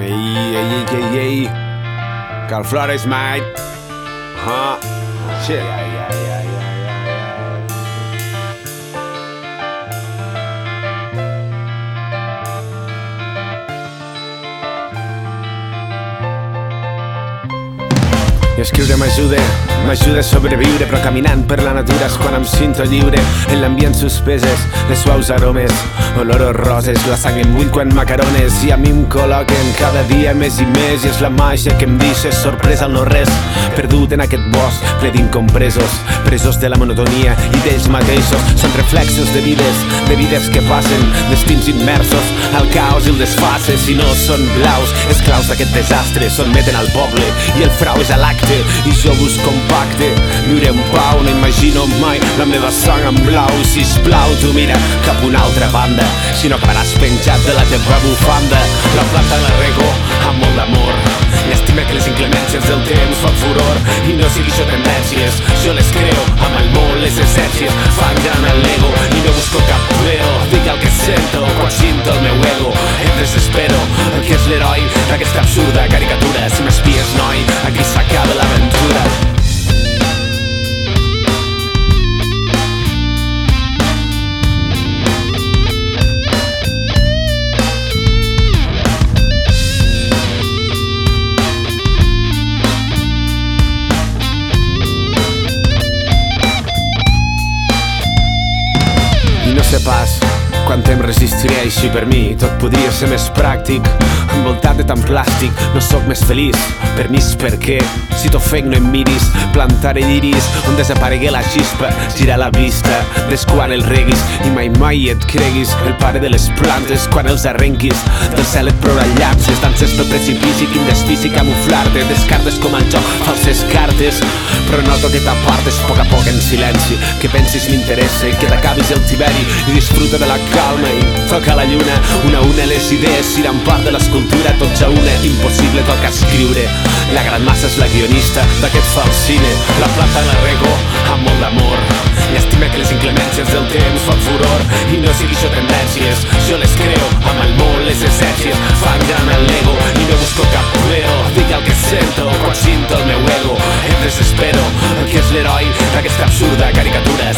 Ei, ei, ei, ei, ei. Carl Flores, mate. Huh? Shit. Yeah, yeah, yeah, yeah, I escriure m'ajuda, m'ajuda a sobreviure però caminant per la natura és quan em sinto lliure. En l'ambient suspeses, les suaus aromes olor roses, la sang em bull quan macarones i a mi em col·loquen cada dia més i més i és la màgia que em deixa sorpresa al no res. Perdut en aquest bosc ple d'incompresos presos de la monotonia i d'ells mateixos. Són reflexos de vides, de vides que passen destins immersos al caos i el desfase. Si no són blaus, esclaus d'aquest desastre sotmeten al poble i el frau és a l'acte i jo busco un pacte. Viure en pau, no imagino mai la meva sang en blau. Sisplau, tu mira cap una altra banda si no acabaràs penjat de la teva bufanda. La planta la rego amb molt d'amor. Llàstima que les inclemències del temps fan furor. I no sigui això tendències jo les creo amb el món, les essències fan gran el l'ego i no busco cap veo dic el que sento quan sinto el meu ego. Em desespero que és l'heroi d'aquesta absurda caricatura. Si m'espies noi aquí sé pas. Quant temps resistiré així per mi tot podria ser més pràctic envoltat de tant plàstic no sóc més feliç. Permís per què? Si t'ofec no em miris. Plantaré lliris on desaparegué la xispa. Gira la vista des quan el reguis. I mai mai et creguis el pare de les plantes quan els arrenquis. Del cel et plourà llaps estances pel precipici quin destí camuflar-te. Descartes com al joc falses cartes. Però noto que t'apartes a poc a poc en silenci. Que pensis m'interessa i que t'acabis el tiberi i disfruta de la calma. I toca la lluna una a una les idees seran part de l'escultura tots a una impossible toca escriure. La gran massa és la guionista d'aquest fals cine la plata la rego amb molt d'amor. Llàstima que les inclemències del temps fan furor i no sigui això tendències jo les creo amb el món les essències fan gran el l'ego i no busco cap veo dic el que sento quan sinto el meu ego. Em desespero que és l'heroi d'aquesta absurda caricatura